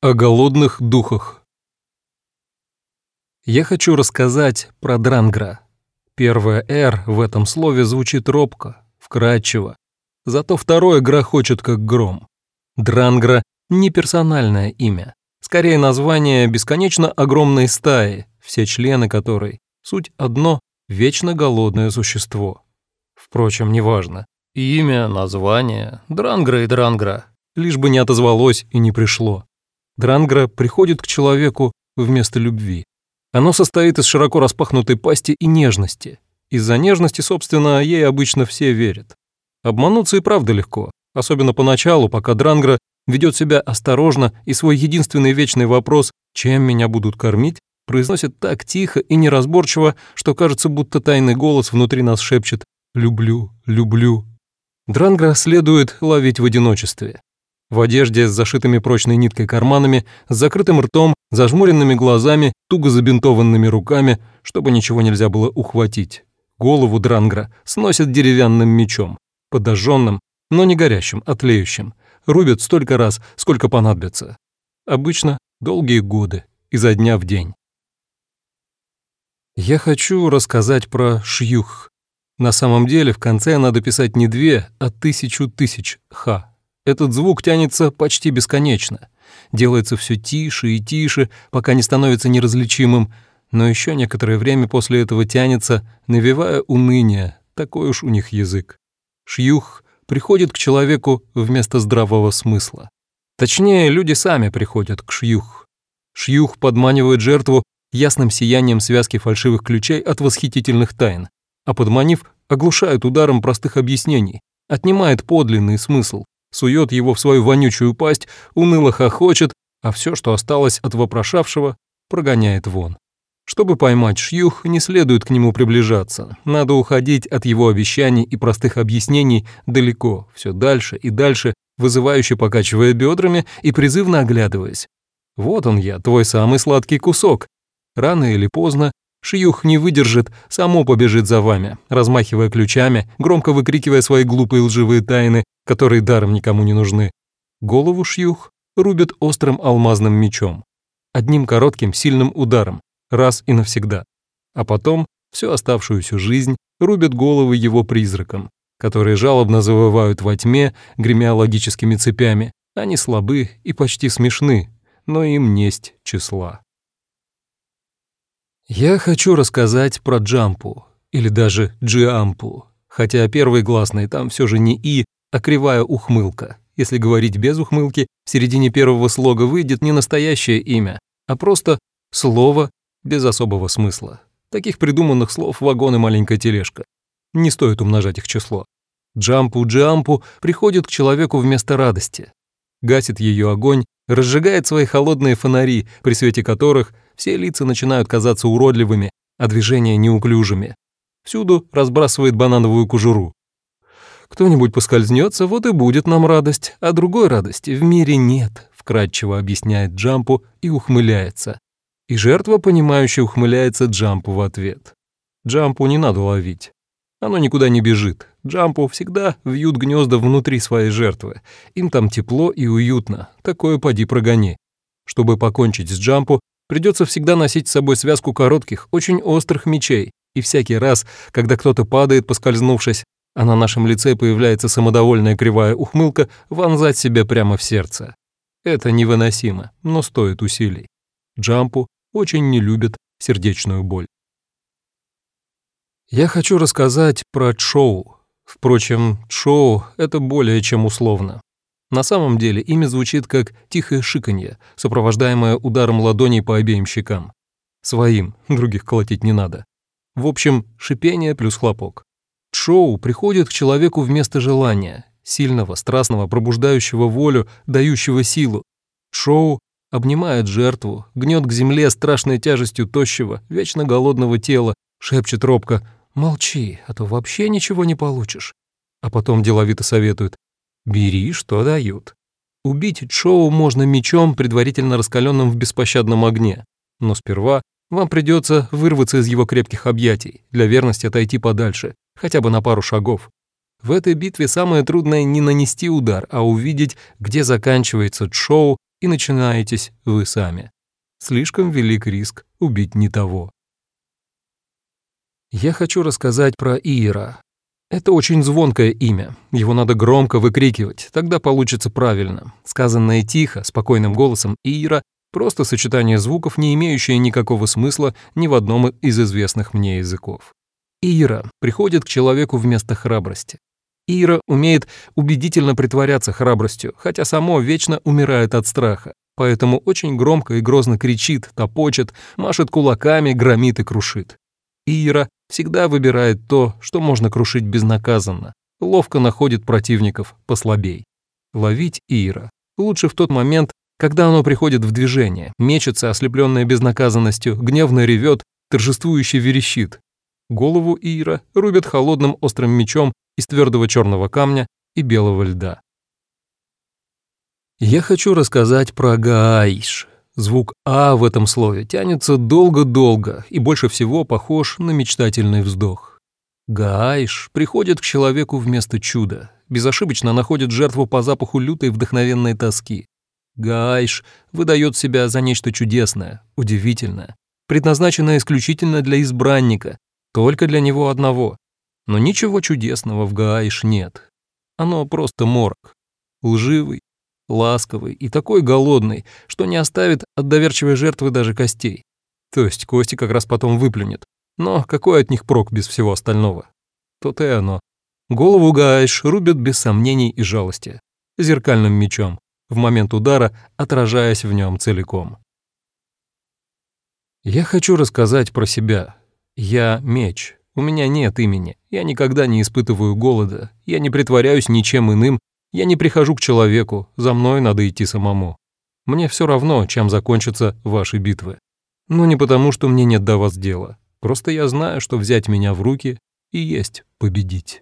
О голодных духах. Я хочу рассказать про Дрангра. Первое «Р» в этом слове звучит робко, вкрадчиво. Зато второе грохочет, как гром. Дрангра — не персональное имя. Скорее название бесконечно огромной стаи, все члены которой — суть одно вечно голодное существо. Впрочем, неважно. Имя, название, Дрангра и Дрангра. Лишь бы не отозвалось и не пришло. Дрангра приходит к человеку вместо любви. Оно состоит из широко распахнутой пасти и нежности. Из-за нежности, собственно, ей обычно все верят. Обмануться и правда легко, особенно поначалу, пока Дрангра ведет себя осторожно и свой единственный вечный вопрос «чем меня будут кормить?» произносит так тихо и неразборчиво, что кажется, будто тайный голос внутри нас шепчет «люблю, люблю». Дрангра следует ловить в одиночестве в одежде с зашитыми прочной ниткой карманами, с закрытым ртом, зажмуренными глазами, туго забинтованными руками, чтобы ничего нельзя было ухватить. Голову Дрангра сносят деревянным мечом, подожженным, но не горящим, а тлеющим. Рубят столько раз, сколько понадобится. Обычно долгие годы, изо дня в день. Я хочу рассказать про шьюх. На самом деле в конце надо писать не две, а тысячу тысяч ха. Этот звук тянется почти бесконечно, делается все тише и тише, пока не становится неразличимым, но еще некоторое время после этого тянется, навевая уныние, такой уж у них язык. Шьюх приходит к человеку вместо здравого смысла. Точнее, люди сами приходят к шьюх. Шьюх подманивает жертву ясным сиянием связки фальшивых ключей от восхитительных тайн, а подманив, оглушает ударом простых объяснений, отнимает подлинный смысл, сует его в свою вонючую пасть, уныло хохочет, а все, что осталось от вопрошавшего, прогоняет вон. Чтобы поймать шьюх, не следует к нему приближаться. Надо уходить от его обещаний и простых объяснений далеко, все дальше и дальше, вызывающе покачивая бедрами и призывно оглядываясь. Вот он я, твой самый сладкий кусок. Рано или поздно Шьюх не выдержит, само побежит за вами, размахивая ключами, громко выкрикивая свои глупые лживые тайны, которые даром никому не нужны. Голову Шьюх рубит острым алмазным мечом. Одним коротким сильным ударом, раз и навсегда. А потом всю оставшуюся жизнь рубят головы его призракам, которые жалобно завывают во тьме, гремя логическими цепями. Они слабы и почти смешны, но им несть числа. Я хочу рассказать про Джампу, или даже Джиампу, хотя первый гласный там все же не «и», а кривая ухмылка. Если говорить без ухмылки, в середине первого слога выйдет не настоящее имя, а просто слово без особого смысла. Таких придуманных слов вагон и маленькая тележка. Не стоит умножать их число. Джампу-джампу приходит к человеку вместо радости. Гасит ее огонь, разжигает свои холодные фонари, при свете которых все лица начинают казаться уродливыми, а движения неуклюжими. Всюду разбрасывает банановую кожуру. Кто-нибудь поскользнется, вот и будет нам радость, а другой радости в мире нет, вкратчиво объясняет Джампу и ухмыляется. И жертва, понимающе ухмыляется Джампу в ответ. Джампу не надо ловить. Оно никуда не бежит. Джампу всегда вьют гнезда внутри своей жертвы. Им там тепло и уютно. Такое поди прогони. Чтобы покончить с Джампу, Придется всегда носить с собой связку коротких, очень острых мечей, и всякий раз, когда кто-то падает, поскользнувшись, а на нашем лице появляется самодовольная кривая ухмылка, вонзать себе прямо в сердце. Это невыносимо, но стоит усилий. Джампу очень не любит сердечную боль. Я хочу рассказать про Чоу. Впрочем, Чоу — это более чем условно. На самом деле имя звучит как тихое шиканье, сопровождаемое ударом ладоней по обеим щекам. Своим, других колотить не надо. В общем, шипение плюс хлопок. Шоу приходит к человеку вместо желания, сильного, страстного, пробуждающего волю, дающего силу. Шоу обнимает жертву, гнет к земле страшной тяжестью тощего, вечно голодного тела, шепчет робко «Молчи, а то вообще ничего не получишь». А потом деловито советует Бери, что дают. Убить Чоу можно мечом, предварительно раскаленным в беспощадном огне. Но сперва вам придется вырваться из его крепких объятий, для верности отойти подальше, хотя бы на пару шагов. В этой битве самое трудное не нанести удар, а увидеть, где заканчивается Чоу, и начинаетесь вы сами. Слишком велик риск убить не того. Я хочу рассказать про Ира. Это очень звонкое имя. Его надо громко выкрикивать, тогда получится правильно. Сказанное тихо, спокойным голосом Ира — просто сочетание звуков, не имеющее никакого смысла ни в одном из известных мне языков. Ира приходит к человеку вместо храбрости. Ира умеет убедительно притворяться храбростью, хотя само вечно умирает от страха. Поэтому очень громко и грозно кричит, топочет, машет кулаками, громит и крушит. Ира всегда выбирает то, что можно крушить безнаказанно, ловко находит противников послабей. Ловить Ира лучше в тот момент, когда оно приходит в движение, мечется, ослепленное безнаказанностью, гневно ревет, торжествующе верещит. Голову Ира рубят холодным острым мечом из твердого черного камня и белого льда. Я хочу рассказать про Гаиш, Звук «а» в этом слове тянется долго-долго и больше всего похож на мечтательный вздох. Гаиш приходит к человеку вместо чуда, безошибочно находит жертву по запаху лютой вдохновенной тоски. Гаиш выдает себя за нечто чудесное, удивительное, предназначенное исключительно для избранника, только для него одного. Но ничего чудесного в Гаиш нет. Оно просто морок. Лживый, ласковый и такой голодный, что не оставит от доверчивой жертвы даже костей. То есть кости как раз потом выплюнет. Но какой от них прок без всего остального? То-то и оно. Голову Гаиш рубят без сомнений и жалости. Зеркальным мечом, в момент удара отражаясь в нем целиком. Я хочу рассказать про себя. Я меч. У меня нет имени. Я никогда не испытываю голода. Я не притворяюсь ничем иным, я не прихожу к человеку, за мной надо идти самому. Мне все равно, чем закончатся ваши битвы. Но не потому, что мне нет до вас дела. Просто я знаю, что взять меня в руки и есть победить.